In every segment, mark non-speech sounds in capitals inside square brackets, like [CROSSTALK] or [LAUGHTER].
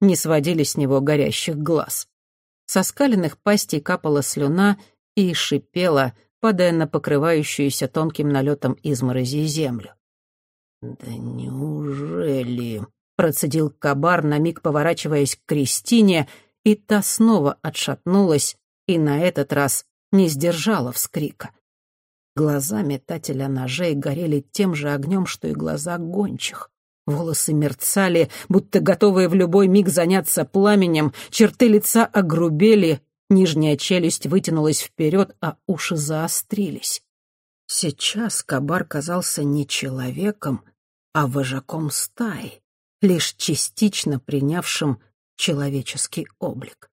не сводили с него горящих глаз. Со скаленных пастей капала слюна и шипела, падая на покрывающуюся тонким налетом изморози землю. «Да неужели?» — процедил Кабар, на миг поворачиваясь к Кристине, и та снова отшатнулась и на этот раз не сдержала вскрика. Глаза метателя ножей горели тем же огнем, что и глаза гончих. Волосы мерцали, будто готовые в любой миг заняться пламенем, черты лица огрубели, нижняя челюсть вытянулась вперед, а уши заострились. Сейчас Кабар казался не человеком, а вожаком стаи, лишь частично принявшим человеческий облик.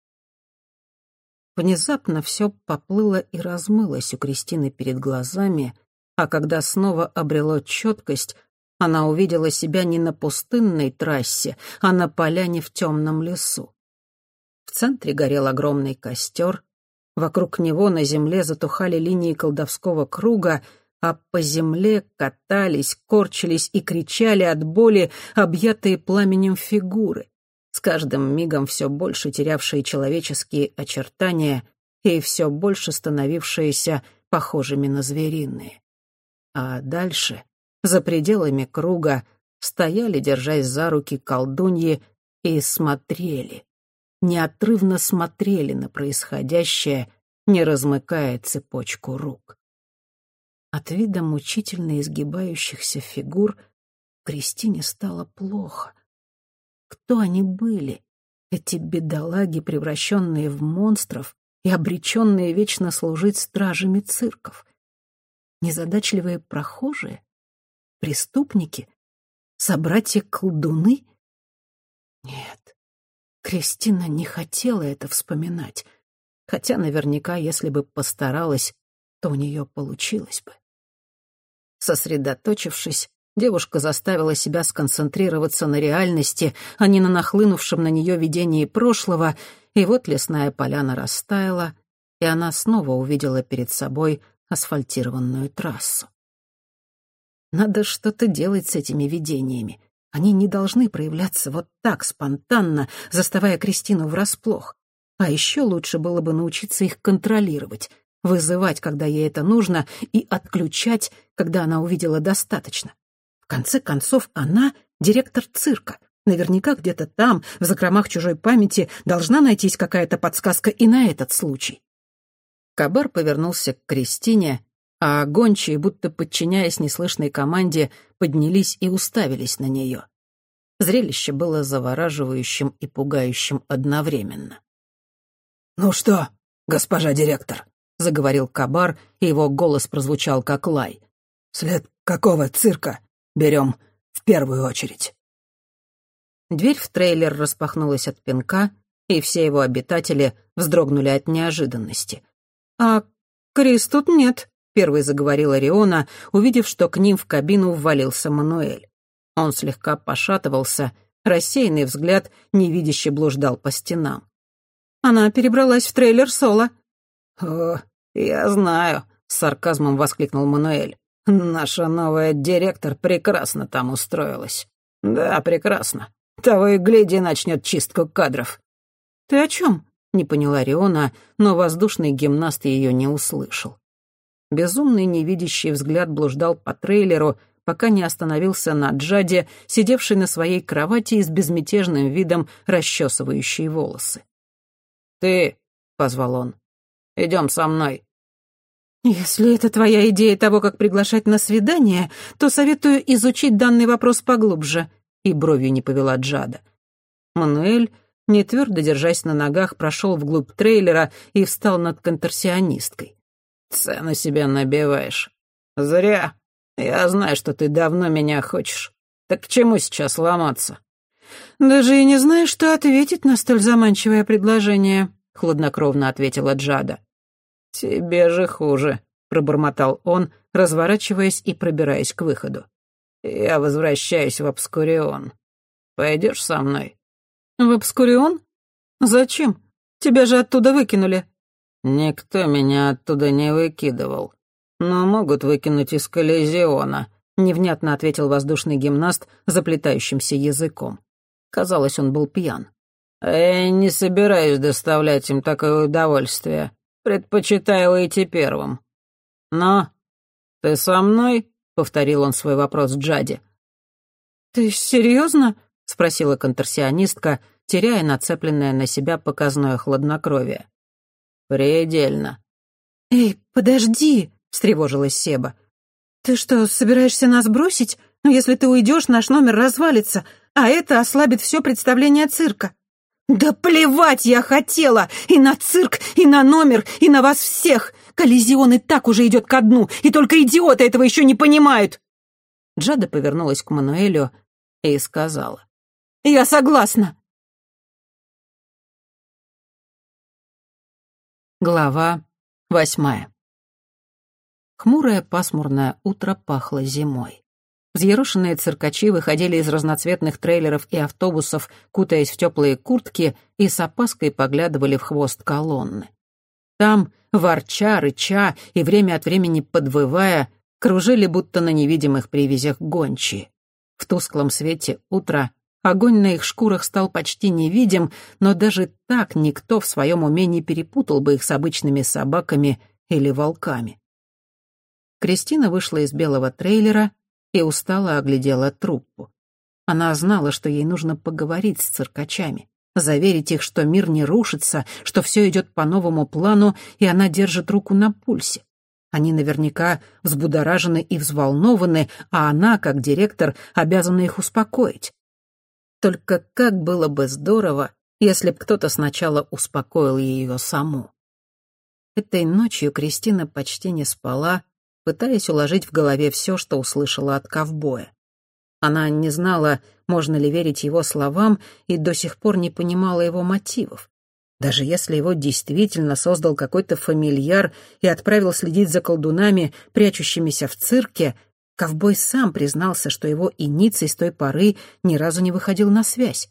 Внезапно все поплыло и размылось у Кристины перед глазами, а когда снова обрело четкость, она увидела себя не на пустынной трассе, а на поляне в темном лесу. В центре горел огромный костер, вокруг него на земле затухали линии колдовского круга, а по земле катались, корчились и кричали от боли объятые пламенем фигуры с каждым мигом все больше терявшие человеческие очертания и все больше становившиеся похожими на звериные. А дальше, за пределами круга, стояли, держась за руки колдуньи, и смотрели, неотрывно смотрели на происходящее, не размыкая цепочку рук. От вида мучительно изгибающихся фигур Кристине стало плохо — кто они были? Эти бедолаги, превращенные в монстров и обреченные вечно служить стражами цирков. Незадачливые прохожие? Преступники? Собратья-колдуны? Нет, Кристина не хотела это вспоминать, хотя наверняка, если бы постаралась, то у нее получилось бы. Сосредоточившись, Девушка заставила себя сконцентрироваться на реальности, а не на нахлынувшем на нее видении прошлого, и вот лесная поляна растаяла, и она снова увидела перед собой асфальтированную трассу. Надо что-то делать с этими видениями. Они не должны проявляться вот так, спонтанно, заставая Кристину врасплох. А еще лучше было бы научиться их контролировать, вызывать, когда ей это нужно, и отключать, когда она увидела достаточно. В конце концов, она — директор цирка. Наверняка где-то там, в закромах чужой памяти, должна найтись какая-то подсказка и на этот случай. Кабар повернулся к Кристине, а гончие, будто подчиняясь неслышной команде, поднялись и уставились на нее. Зрелище было завораживающим и пугающим одновременно. «Ну что, госпожа директор?» — заговорил Кабар, и его голос прозвучал как лай. «След какого цирка берем в первую очередь». Дверь в трейлер распахнулась от пинка, и все его обитатели вздрогнули от неожиданности. «А Крис тут нет», — первой заговорила Риона, увидев, что к ним в кабину ввалился Мануэль. Он слегка пошатывался, рассеянный взгляд невидяще блуждал по стенам. «Она перебралась в трейлер Соло». «О, я знаю», — с сарказмом воскликнул Мануэль. Наша новая директор прекрасно там устроилась. Да, прекрасно. Того и гляди, начнет чистку кадров. Ты о чем? Не поняла Риона, но воздушный гимнаст ее не услышал. Безумный невидящий взгляд блуждал по трейлеру, пока не остановился на Джаде, сидевшей на своей кровати и с безмятежным видом расчесывающей волосы. «Ты», — позвал он, — «идем со мной». «Если это твоя идея того, как приглашать на свидание, то советую изучить данный вопрос поглубже», — и бровью не повела Джада. Мануэль, не твердо держась на ногах, прошел вглубь трейлера и встал над конторсионисткой. «Цену себе набиваешь. Зря. Я знаю, что ты давно меня хочешь. Так к чему сейчас ломаться?» «Даже и не знаю, что ответить на столь заманчивое предложение», — хладнокровно ответила Джада. «Тебе же хуже», — пробормотал он, разворачиваясь и пробираясь к выходу. «Я возвращаюсь в Обскурион. Пойдешь со мной?» «В Обскурион? Зачем? Тебя же оттуда выкинули». «Никто меня оттуда не выкидывал. Но могут выкинуть из Коллизиона», — невнятно ответил воздушный гимнаст заплетающимся языком. Казалось, он был пьян. Я не собираюсь доставлять им такое удовольствие. Предпочитаю уйти первым. Но ты со мной?» — повторил он свой вопрос Джади. «Ты серьезно?» — спросила конторсионистка, теряя нацепленное на себя показное хладнокровие. «Предельно». «Эй, подожди!» — встревожилась Себа. «Ты что, собираешься нас бросить? Ну, если ты уйдешь, наш номер развалится, а это ослабит все представление цирка». «Да плевать я хотела! И на цирк, и на номер, и на вас всех! Коллизион и так уже идет ко дну, и только идиоты этого еще не понимают!» Джада повернулась к Мануэлю и сказала. «Я согласна!» Глава восьмая Хмурое пасмурное утро пахло зимой. Взъерошенные циркачи выходили из разноцветных трейлеров и автобусов, кутаясь в теплые куртки и с опаской поглядывали в хвост колонны. Там, ворча, рыча и время от времени подвывая, кружили будто на невидимых привязях гончие. В тусклом свете утра огонь на их шкурах стал почти невидим, но даже так никто в своем уме не перепутал бы их с обычными собаками или волками. Кристина вышла из белого трейлера и устало оглядела труппу. Она знала, что ей нужно поговорить с циркачами, заверить их, что мир не рушится, что все идет по новому плану, и она держит руку на пульсе. Они наверняка взбудоражены и взволнованы, а она, как директор, обязана их успокоить. Только как было бы здорово, если б кто-то сначала успокоил ее саму. Этой ночью Кристина почти не спала, пытаясь уложить в голове все, что услышала от ковбоя. Она не знала, можно ли верить его словам, и до сих пор не понимала его мотивов. Даже если его действительно создал какой-то фамильяр и отправил следить за колдунами, прячущимися в цирке, ковбой сам признался, что его иниций с той поры ни разу не выходил на связь.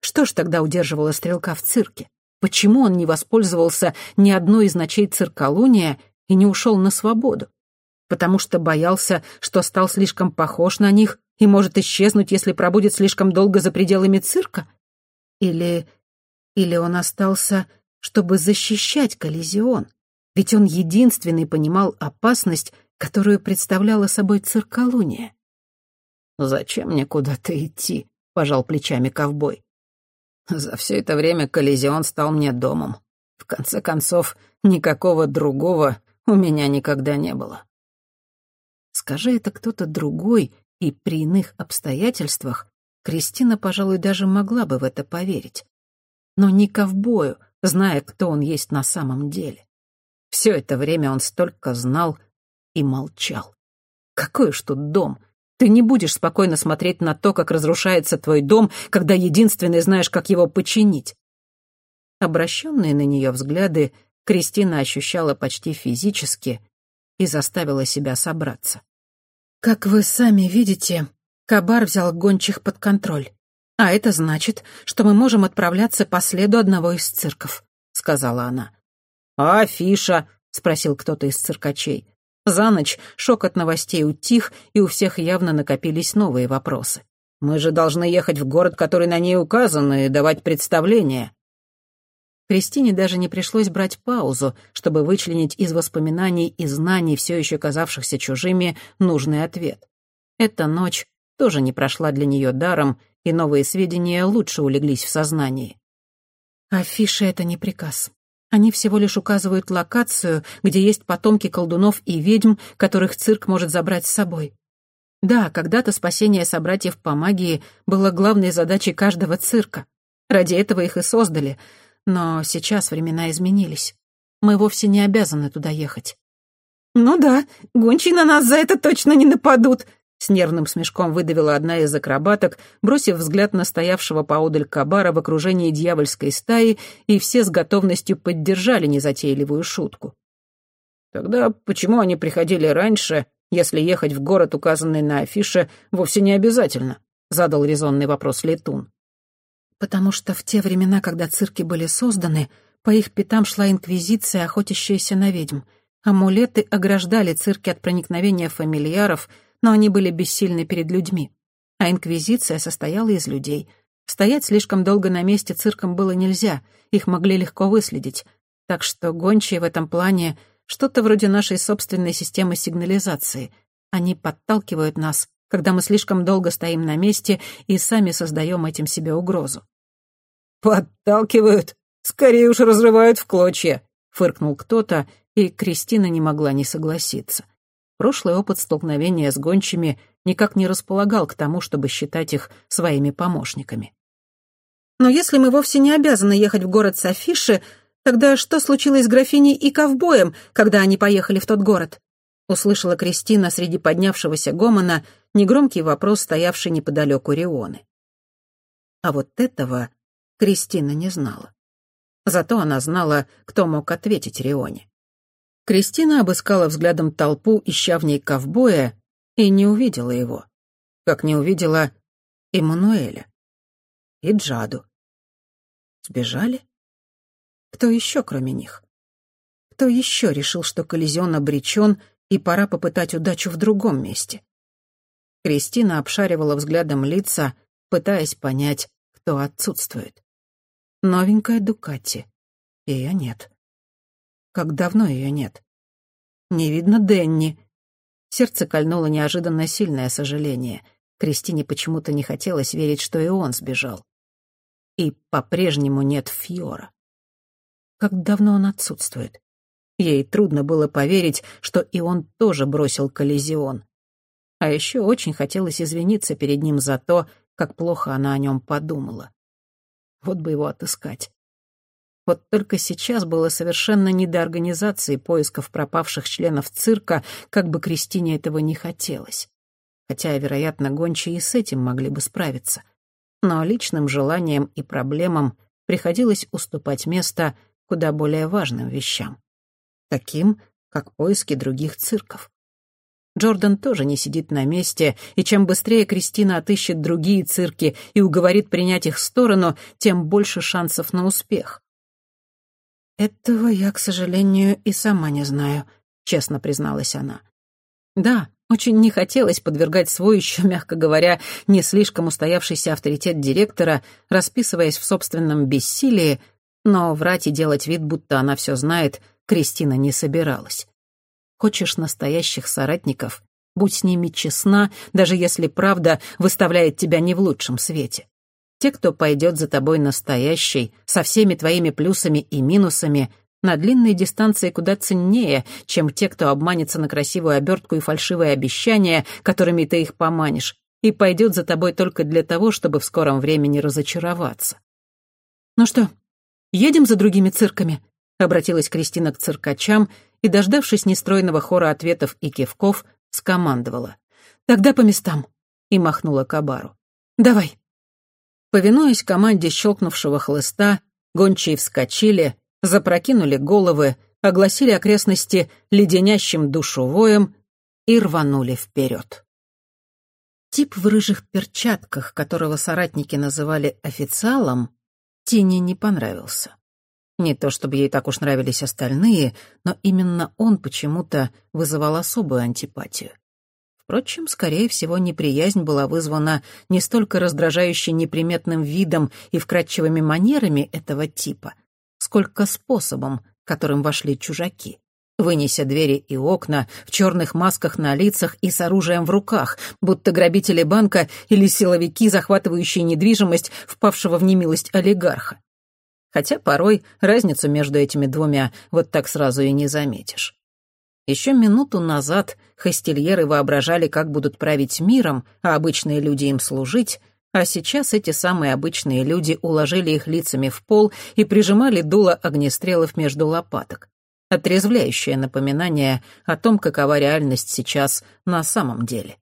Что ж тогда удерживало стрелка в цирке? Почему он не воспользовался ни одной из ночей цирколуния и не ушел на свободу? потому что боялся, что стал слишком похож на них и может исчезнуть, если пробудет слишком долго за пределами цирка? Или... или он остался, чтобы защищать коллизион? Ведь он единственный понимал опасность, которую представляла собой цирколуния. «Зачем мне куда-то идти?» — пожал плечами ковбой. «За все это время коллизион стал мне домом. В конце концов, никакого другого у меня никогда не было». Скажи это кто-то другой, и при иных обстоятельствах Кристина, пожалуй, даже могла бы в это поверить. Но не ковбою, зная, кто он есть на самом деле. Все это время он столько знал и молчал. Какой уж тут дом? Ты не будешь спокойно смотреть на то, как разрушается твой дом, когда единственный знаешь, как его починить. Обращенные на нее взгляды Кристина ощущала почти физически, и заставила себя собраться. «Как вы сами видите, Кабар взял гончих под контроль. А это значит, что мы можем отправляться по следу одного из цирков», — сказала она. «А афиша?» — спросил кто-то из циркачей. За ночь шок от новостей утих, и у всех явно накопились новые вопросы. «Мы же должны ехать в город, который на ней указан, и давать представление». Кристине даже не пришлось брать паузу, чтобы вычленить из воспоминаний и знаний, все еще казавшихся чужими, нужный ответ. Эта ночь тоже не прошла для нее даром, и новые сведения лучше улеглись в сознании. Афиши — это не приказ. Они всего лишь указывают локацию, где есть потомки колдунов и ведьм, которых цирк может забрать с собой. Да, когда-то спасение собратьев по магии было главной задачей каждого цирка. Ради этого их и создали — но сейчас времена изменились. Мы вовсе не обязаны туда ехать. «Ну да, гончие на нас за это точно не нападут», — с нервным смешком выдавила одна из акробаток, бросив взгляд на стоявшего поодаль Кабара в окружении дьявольской стаи, и все с готовностью поддержали незатейливую шутку. «Тогда почему они приходили раньше, если ехать в город, указанный на афише, вовсе не обязательно?» — задал резонный вопрос Летун потому что в те времена, когда цирки были созданы, по их пятам шла инквизиция, охотящаяся на ведьм. Амулеты ограждали цирки от проникновения фамильяров, но они были бессильны перед людьми. А инквизиция состояла из людей. Стоять слишком долго на месте цирком было нельзя, их могли легко выследить. Так что гончие в этом плане что-то вроде нашей собственной системы сигнализации. Они подталкивают нас, когда мы слишком долго стоим на месте и сами создаем этим себе угрозу. «Подталкивают? Скорее уж разрывают в клочья», — фыркнул кто-то, и Кристина не могла не согласиться. Прошлый опыт столкновения с гончими никак не располагал к тому, чтобы считать их своими помощниками. «Но если мы вовсе не обязаны ехать в город с афиши, тогда что случилось с графиней и ковбоем, когда они поехали в тот город?» Услышала Кристина среди поднявшегося гомона негромкий вопрос, стоявший неподалеку Рионы. А вот этого Кристина не знала. Зато она знала, кто мог ответить Рионе. Кристина обыскала взглядом толпу, ища в ней ковбоя, и не увидела его, как не увидела Эммануэля и Джаду. Сбежали? Кто еще, кроме них? Кто еще решил, что коллизион обречен, и пора попытать удачу в другом месте? Кристина обшаривала взглядом лица, пытаясь понять, кто отсутствует. Новенькая Дукати. Ее нет. Как давно ее нет? Не видно Денни. Сердце кольнуло неожиданно сильное сожаление. Кристине почему-то не хотелось верить, что и он сбежал. И по-прежнему нет Фьора. Как давно он отсутствует? Ей трудно было поверить, что и он тоже бросил коллизион. А еще очень хотелось извиниться перед ним за то, как плохо она о нем подумала. Вот бы его отыскать. Вот только сейчас было совершенно не до организации поисков пропавших членов цирка, как бы Кристине этого не хотелось. Хотя, вероятно, гончие и с этим могли бы справиться. Но личным желаниям и проблемам приходилось уступать место куда более важным вещам. Таким, как поиски других цирков. Джордан тоже не сидит на месте, и чем быстрее Кристина отыщет другие цирки и уговорит принять их сторону, тем больше шансов на успех. «Этого я, к сожалению, и сама не знаю», — честно призналась она. «Да, очень не хотелось подвергать свой еще, [LAUGHS] мягко говоря, не слишком устоявшийся авторитет директора, расписываясь в собственном бессилии, но врать и делать вид, будто она все знает, Кристина не собиралась. Хочешь настоящих соратников, будь с ними честна, даже если правда выставляет тебя не в лучшем свете. Те, кто пойдет за тобой настоящий, со всеми твоими плюсами и минусами, на длинной дистанции куда ценнее, чем те, кто обманется на красивую обертку и фальшивые обещания, которыми ты их поманишь, и пойдет за тобой только для того, чтобы в скором времени разочароваться. «Ну что, едем за другими цирками?» — обратилась Кристина к циркачам и, дождавшись нестройного хора ответов и кивков, скомандовала. «Тогда по местам!» — и махнула Кабару. «Давай!» Повинуясь команде щелкнувшего хлыста, гончие вскочили, запрокинули головы, огласили окрестности леденящим душу воем и рванули вперед. Тип в рыжих перчатках, которого соратники называли официалом, Тине не понравился. Не то чтобы ей так уж нравились остальные, но именно он почему-то вызывал особую антипатию. Впрочем, скорее всего, неприязнь была вызвана не столько раздражающей неприметным видом и вкрадчивыми манерами этого типа, сколько способом, которым вошли чужаки. Вынеся двери и окна, в черных масках на лицах и с оружием в руках, будто грабители банка или силовики, захватывающие недвижимость впавшего в немилость олигарха. Хотя порой разницу между этими двумя вот так сразу и не заметишь. Еще минуту назад хостельеры воображали, как будут править миром, а обычные люди им служить, а сейчас эти самые обычные люди уложили их лицами в пол и прижимали дуло огнестрелов между лопаток. Отрезвляющее напоминание о том, какова реальность сейчас на самом деле.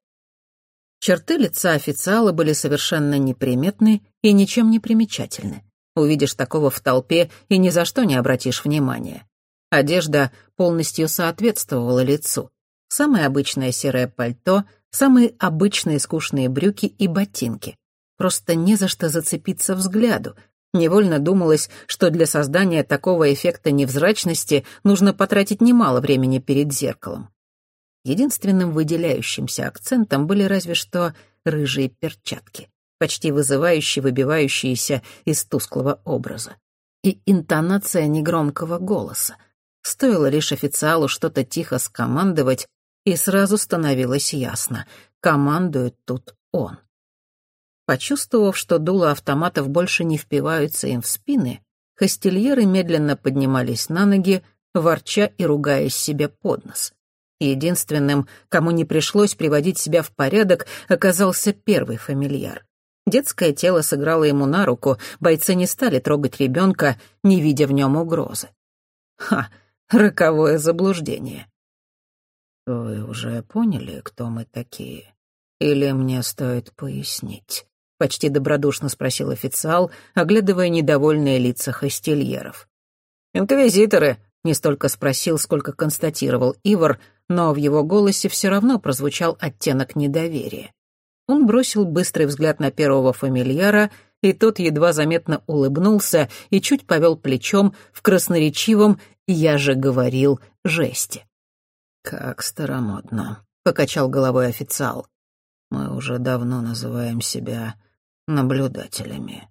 Черты лица официала были совершенно неприметны и ничем не примечательны. Увидишь такого в толпе и ни за что не обратишь внимания. Одежда полностью соответствовала лицу. Самое обычное серое пальто, самые обычные скучные брюки и ботинки. Просто не за что зацепиться взгляду. Невольно думалось, что для создания такого эффекта невзрачности нужно потратить немало времени перед зеркалом. Единственным выделяющимся акцентом были разве что рыжие перчатки. почти вызывающе выбивающиеся из тусклого образа. И интонация негромкого голоса. Стоило лишь официалу что-то тихо скомандовать, и сразу становилось ясно — командует тут он. Почувствовав, что дула автоматов больше не впиваются им в спины, хостельеры медленно поднимались на ноги, ворча и ругаясь себе под нос. Единственным, кому не пришлось приводить себя в порядок, оказался первый фамильяр. Детское тело сыграло ему на руку, бойцы не стали трогать ребенка, не видя в нем угрозы. Ха, роковое заблуждение. «Вы уже поняли, кто мы такие? Или мне стоит пояснить?» — почти добродушно спросил официал, оглядывая недовольные лица хостельеров. «Инквизиторы!» — не столько спросил, сколько констатировал Ивар, но в его голосе все равно прозвучал оттенок недоверия. Он бросил быстрый взгляд на первого фамильяра, и тот едва заметно улыбнулся и чуть повел плечом в красноречивом «я же говорил» жесте. «Как старомодно», — покачал головой официал. «Мы уже давно называем себя наблюдателями.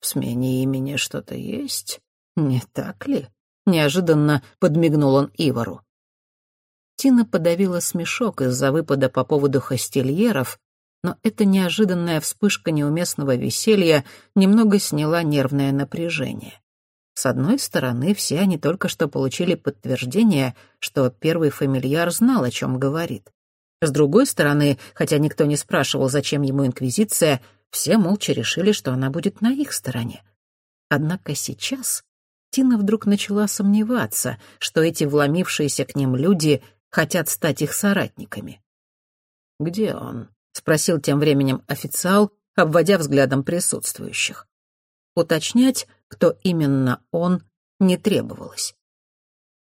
В смене имени что-то есть, не так ли?» Неожиданно подмигнул он Ивару. Тина подавила смешок из-за выпада по поводу хостельеров, но эта неожиданная вспышка неуместного веселья немного сняла нервное напряжение. С одной стороны, все они только что получили подтверждение, что первый фамильяр знал, о чем говорит. С другой стороны, хотя никто не спрашивал, зачем ему инквизиция, все молча решили, что она будет на их стороне. Однако сейчас Тина вдруг начала сомневаться, что эти вломившиеся к ним люди хотят стать их соратниками. «Где он?» — спросил тем временем официал, обводя взглядом присутствующих. Уточнять, кто именно он, не требовалось.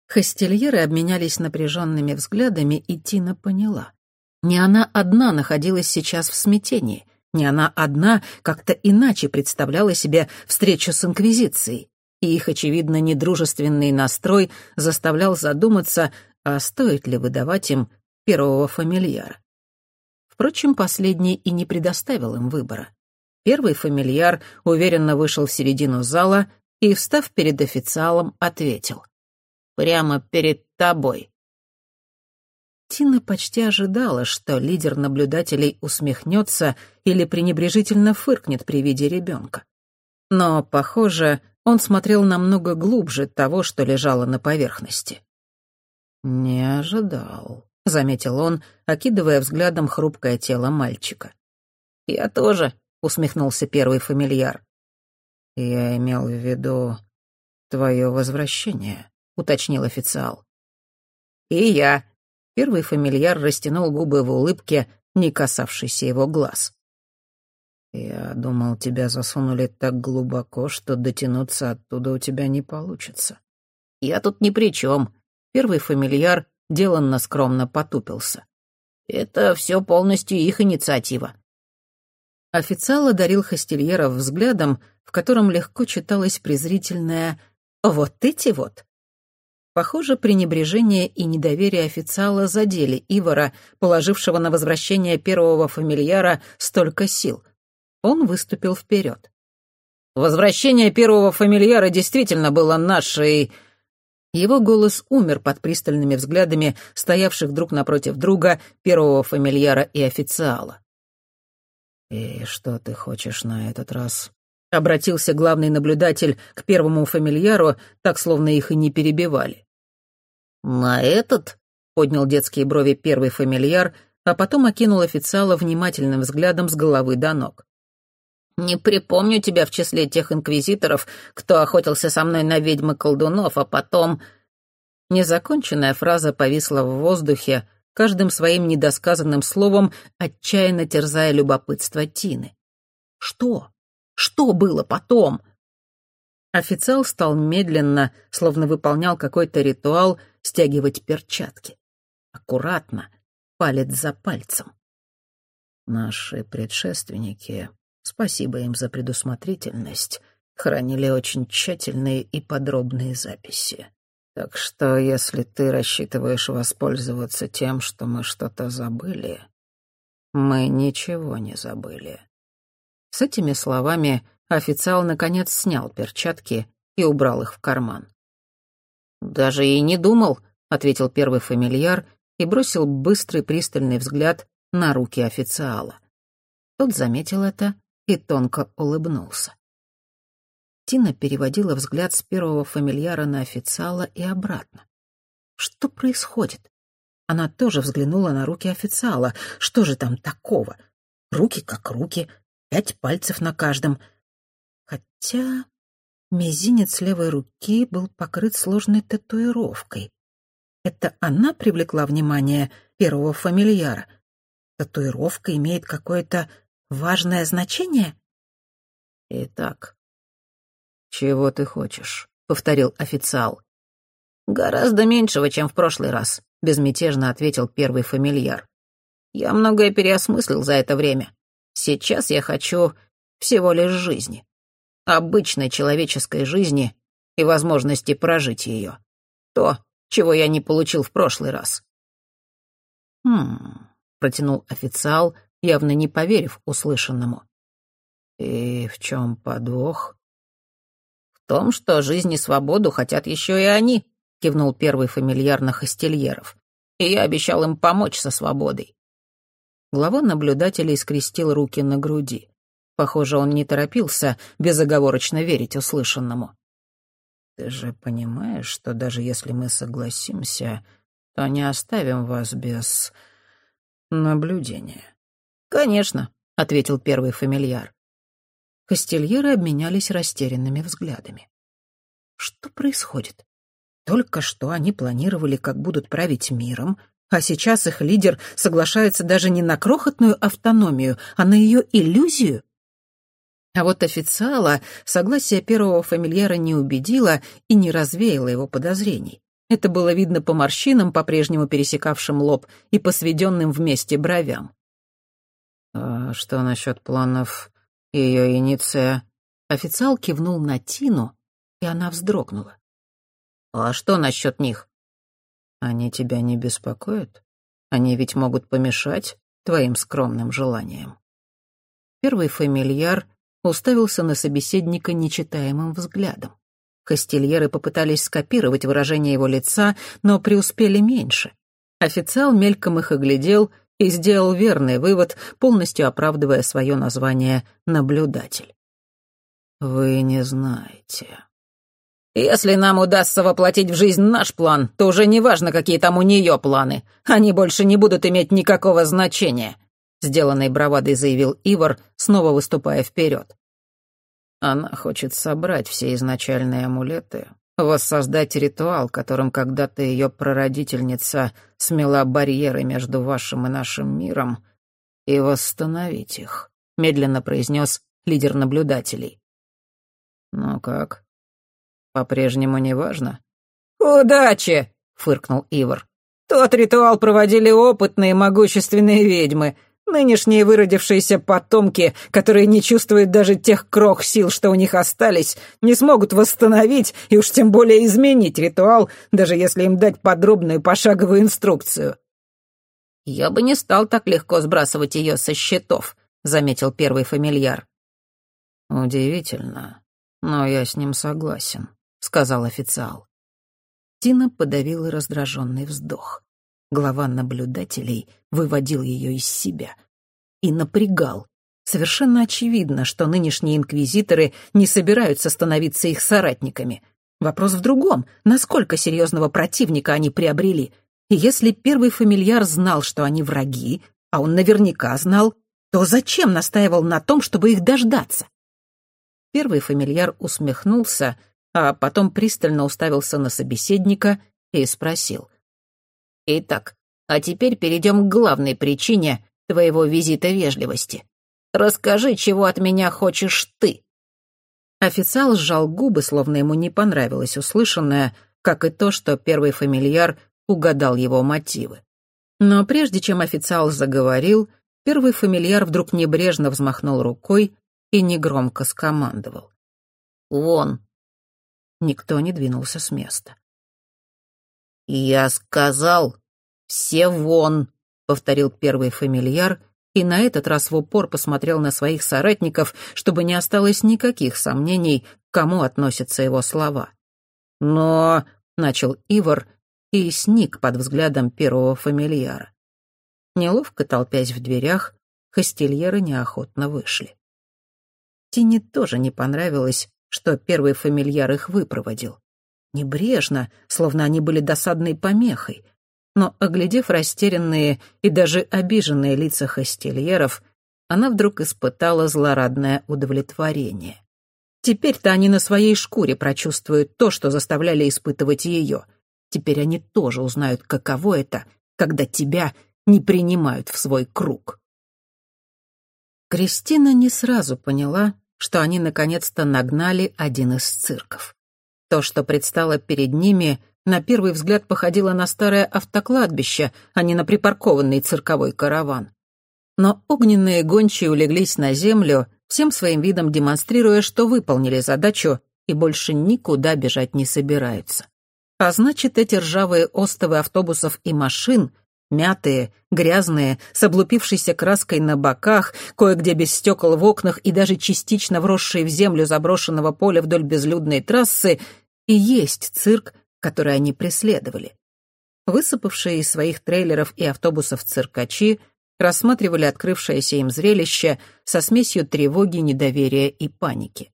Хостельеры обменялись напряженными взглядами, и Тина поняла. Не она одна находилась сейчас в смятении, не она одна как-то иначе представляла себе встречу с Инквизицией, и их, очевидно, недружественный настрой заставлял задуматься, а стоит ли выдавать им первого фамильяра. Впрочем, последний и не предоставил им выбора. Первый фамильяр уверенно вышел в середину зала и, встав перед официалом, ответил. «Прямо перед тобой». Тина почти ожидала, что лидер наблюдателей усмехнется или пренебрежительно фыркнет при виде ребенка. Но, похоже, он смотрел намного глубже того, что лежало на поверхности. «Не ожидал», — заметил он, окидывая взглядом хрупкое тело мальчика. «Я тоже», — усмехнулся первый фамильяр. «Я имел в виду твое возвращение», — уточнил официал. «И я». Первый фамильяр растянул губы в улыбке, не касавшейся его глаз. «Я думал, тебя засунули так глубоко, что дотянуться оттуда у тебя не получится». «Я тут ни при чем. Первый фамильяр деланно скромно потупился. «Это все полностью их инициатива». Официал одарил Хостельеров взглядом, в котором легко читалось презрительное «вот эти вот». Похоже, пренебрежение и недоверие официала задели Ивара, положившего на возвращение первого фамильяра столько сил. Он выступил вперед. «Возвращение первого фамильяра действительно было нашей...» Его голос умер под пристальными взглядами стоявших друг напротив друга первого фамильяра и официала. «И что ты хочешь на этот раз?» — обратился главный наблюдатель к первому фамильяру, так словно их и не перебивали. «На этот?» — поднял детские брови первый фамильяр, а потом окинул официала внимательным взглядом с головы до ног. Не припомню тебя в числе тех инквизиторов, кто охотился со мной на ведьмы-колдунов, а потом...» Незаконченная фраза повисла в воздухе, каждым своим недосказанным словом отчаянно терзая любопытство Тины. «Что? Что было потом?» Официал стал медленно, словно выполнял какой-то ритуал, стягивать перчатки. Аккуратно, палец за пальцем. Наши предшественники Спасибо им за предусмотрительность. Хранили очень тщательные и подробные записи. Так что, если ты рассчитываешь воспользоваться тем, что мы что-то забыли, мы ничего не забыли. С этими словами официал наконец снял перчатки и убрал их в карман. «Даже и не думал», — ответил первый фамильяр и бросил быстрый пристальный взгляд на руки официала. Тот заметил это и тонко улыбнулся. Тина переводила взгляд с первого фамильяра на официала и обратно. Что происходит? Она тоже взглянула на руки официала. Что же там такого? Руки как руки, пять пальцев на каждом. Хотя мизинец левой руки был покрыт сложной татуировкой. Это она привлекла внимание первого фамильяра. Татуировка имеет какое-то важное значение? Итак, чего ты хочешь? повторил официал. Гораздо меньшего, чем в прошлый раз, безмятежно ответил первый фамильяр. Я многое переосмыслил за это время. Сейчас я хочу всего лишь жизни. Обычной человеческой жизни и возможности прожить ее. То, чего я не получил в прошлый раз. «Хм...» — протянул официал, явно не поверив услышанному. «И в чем подвох?» «В том, что жизнь и свободу хотят еще и они», — кивнул первый фамильяр на хостельеров. «И я обещал им помочь со свободой». Глава наблюдателей скрестил руки на груди. Похоже, он не торопился безоговорочно верить услышанному. Ты же понимаешь, что даже если мы согласимся, то не оставим вас без наблюдения. Конечно, ответил первый фамильяр. Костельеры обменялись растерянными взглядами. Что происходит? Только что они планировали, как будут править миром, а сейчас их лидер соглашается даже не на крохотную автономию, а на ее иллюзию. А вот официала согласие первого фамильяра не убедило и не развеяло его подозрений. Это было видно по морщинам, по-прежнему пересекавшим лоб, и по сведенным вместе бровям. «А что насчет планов ее иниция?» Официал кивнул на Тину, и она вздрогнула. «А что насчет них?» «Они тебя не беспокоят? Они ведь могут помешать твоим скромным желаниям». Первый фамильяр уставился на собеседника нечитаемым взглядом. Костельеры попытались скопировать выражение его лица, но преуспели меньше. Официал мельком их оглядел и сделал верный вывод, полностью оправдывая свое название «наблюдатель». «Вы не знаете». «Если нам удастся воплотить в жизнь наш план, то уже не важно, какие там у нее планы. Они больше не будут иметь никакого значения сделанной бравадой заявил Ивар, снова выступая вперед. Она хочет собрать все изначальные амулеты, воссоздать ритуал, которым когда-то ее прародительница смела барьеры между вашим и нашим миром, и восстановить их, медленно произнес лидер наблюдателей. Ну как? По-прежнему не важно? Удачи! фыркнул Ивар. Тот ритуал проводили опытные могущественные ведьмы — Нынешние выродившиеся потомки, которые не чувствуют даже тех крох сил, что у них остались, не смогут восстановить и уж тем более изменить ритуал, даже если им дать подробную пошаговую инструкцию. «Я бы не стал так легко сбрасывать ее со счетов», — заметил первый фамильяр. «Удивительно, но я с ним согласен», — сказал официал. Тина подавила раздраженный вздох. Глава наблюдателей выводил ее из себя. И напрягал. Совершенно очевидно, что нынешние инквизиторы не собираются становиться их соратниками. Вопрос в другом, насколько серьезного противника они приобрели. И если первый фамильяр знал, что они враги, а он наверняка знал, то зачем настаивал на том, чтобы их дождаться? Первый фамильяр усмехнулся, а потом пристально уставился на собеседника и спросил. Итак, а теперь перейдем к главной причине твоего визита вежливости. Расскажи, чего от меня хочешь ты». Официал сжал губы, словно ему не понравилось услышанное, как и то, что первый фамильяр угадал его мотивы. Но прежде чем официал заговорил, первый фамильяр вдруг небрежно взмахнул рукой и негромко скомандовал. «Вон!» Никто не двинулся с места. «Я сказал, все вон!» — повторил первый фамильяр и на этот раз в упор посмотрел на своих соратников, чтобы не осталось никаких сомнений, к кому относятся его слова. «Но...» — начал Ивар и сник под взглядом первого фамильяра. Неловко толпясь в дверях, хостельеры неохотно вышли. Тине тоже не понравилось, что первый фамильяр их выпроводил. Небрежно, словно они были досадной помехой. Но, оглядев растерянные и даже обиженные лица хостельеров, она вдруг испытала злорадное удовлетворение. Теперь-то они на своей шкуре прочувствуют то, что заставляли испытывать ее. Теперь они тоже узнают, каково это, когда тебя не принимают в свой круг. Кристина не сразу поняла, что они наконец-то нагнали один из цирков. То, что предстало перед ними, на первый взгляд походило на старое автокладбище, а не на припаркованный цирковой караван. Но огненные гончие улеглись на землю, всем своим видом демонстрируя, что выполнили задачу и больше никуда бежать не собираются. А значит, эти ржавые остовы автобусов и машин Мятые, грязные, с облупившейся краской на боках, кое-где без стекол в окнах и даже частично вросшие в землю заброшенного поля вдоль безлюдной трассы, и есть цирк, который они преследовали. Высыпавшие из своих трейлеров и автобусов циркачи рассматривали открывшееся им зрелище со смесью тревоги, недоверия и паники.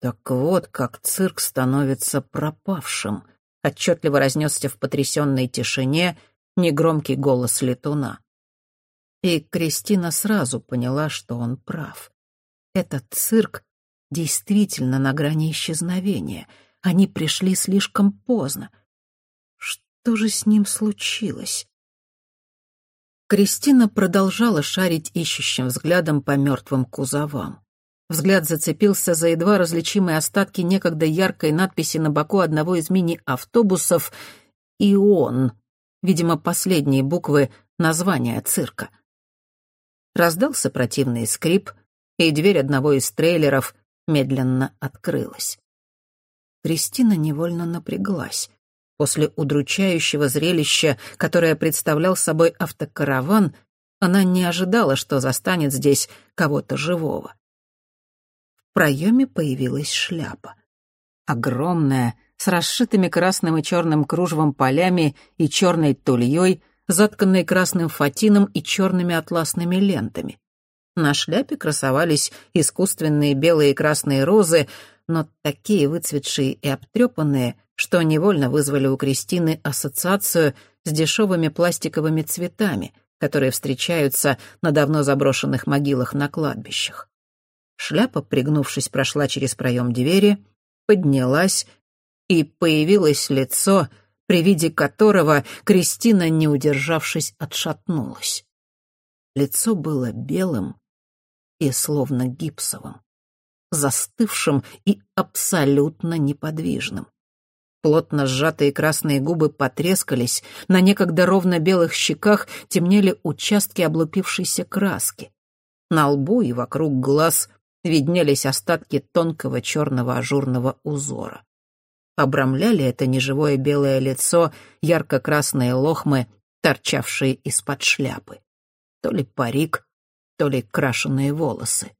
«Так вот как цирк становится пропавшим», — отчетливо разнесся в потрясенной тишине — негромкий голос летуна. И Кристина сразу поняла, что он прав. Этот цирк действительно на грани исчезновения. Они пришли слишком поздно. Что же с ним случилось? Кристина продолжала шарить ищущим взглядом по мертвым кузовам. Взгляд зацепился за едва различимые остатки некогда яркой надписи на боку одного из мини-автобусов «И он», видимо, последние буквы названия цирка. Раздался противный скрип, и дверь одного из трейлеров медленно открылась. Кристина невольно напряглась. После удручающего зрелища, которое представлял собой автокараван, она не ожидала, что застанет здесь кого-то живого. В проеме появилась шляпа. Огромная, с расшитыми красным и черным кружевом полями и черной тульей, затканной красным фатином и черными атласными лентами. На шляпе красовались искусственные белые и красные розы, но такие выцветшие и обтрепанные, что невольно вызвали у Кристины ассоциацию с дешевыми пластиковыми цветами, которые встречаются на давно заброшенных могилах на кладбищах. Шляпа, пригнувшись, прошла через проем двери, поднялась и появилось лицо, при виде которого Кристина, не удержавшись, отшатнулась. Лицо было белым и словно гипсовым, застывшим и абсолютно неподвижным. Плотно сжатые красные губы потрескались, на некогда ровно белых щеках темнели участки облупившейся краски. На лбу и вокруг глаз виднелись остатки тонкого черного ажурного узора обрамляли это неживое белое лицо ярко-красные лохмы, торчавшие из-под шляпы. То ли парик, то ли крашеные волосы.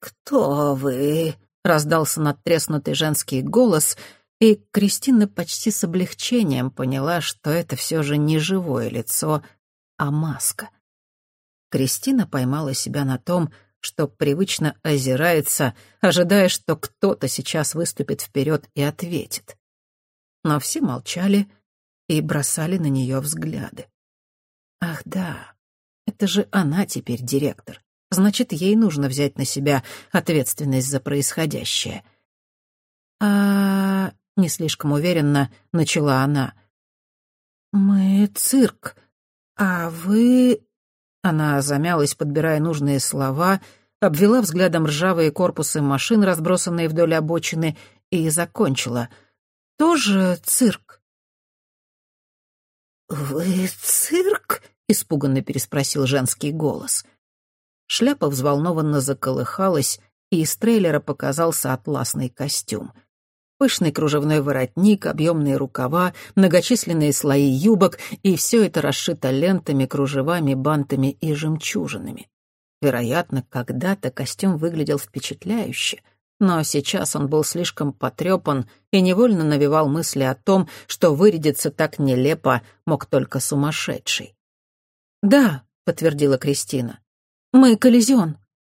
«Кто вы?» — раздался надтреснутый женский голос, и Кристина почти с облегчением поняла, что это все же не живое лицо, а маска. Кристина поймала себя на том, что привычно озирается, ожидая, что кто-то сейчас выступит вперед и ответит. Но все молчали и бросали на нее взгляды. Ах да, это же она теперь директор. Значит, ей нужно взять на себя ответственность за происходящее. А не слишком уверенно начала она. Мы цирк, а вы она замялась, подбирая нужные слова, обвела взглядом ржавые корпусы машин, разбросанные вдоль обочины, и закончила. «Тоже цирк?» «Вы цирк?» — испуганно переспросил женский голос. Шляпа взволнованно заколыхалась, и из трейлера показался атласный костюм. Пышный кружевной воротник, объемные рукава, многочисленные слои юбок, и все это расшито лентами, кружевами, бантами и жемчужинами. Вероятно, когда-то костюм выглядел впечатляюще, но сейчас он был слишком потрепан и невольно навевал мысли о том, что вырядиться так нелепо мог только сумасшедший. «Да», — подтвердила Кристина, — «мы коллизион».